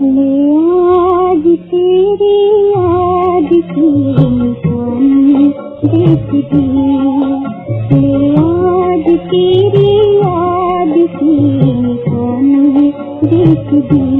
आज तेरी याद की देखती ले आज तेरी याद की देखती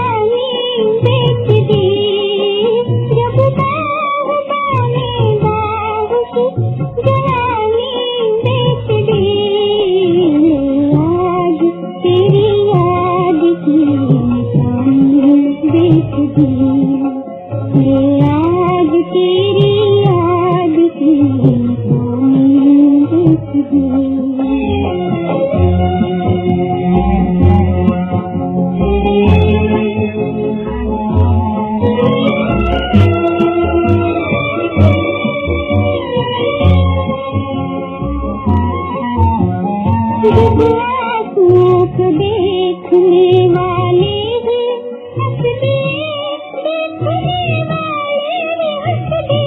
लोग देखने वाले हँसते देखने वाले हँसते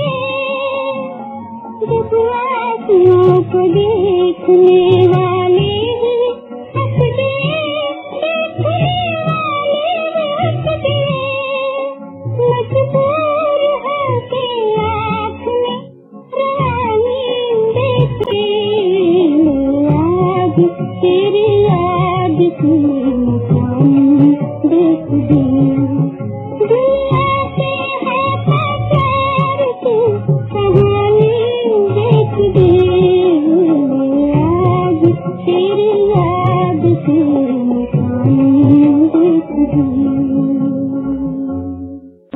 जब आँखों को देखने तेरी याद की